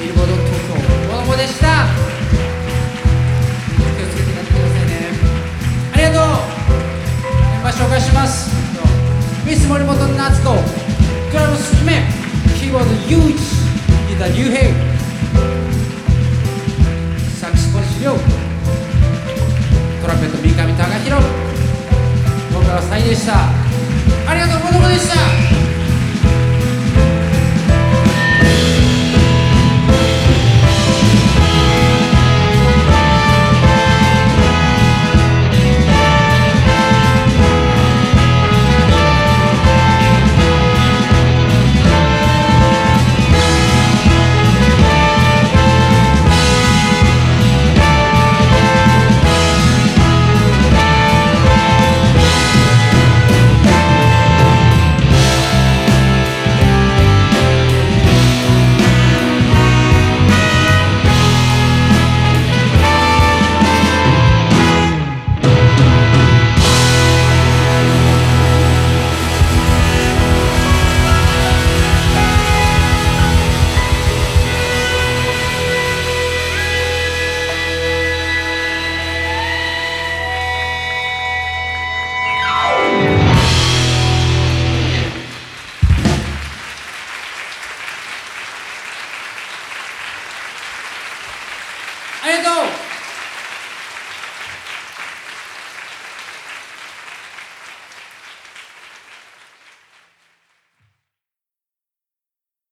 ビルボード曲子供でした。気をつけてやってくださいね。ありがとう。メンバー紹介します。ミス森本夏子クラムス姫キーボードユージギター竜兵ありがとう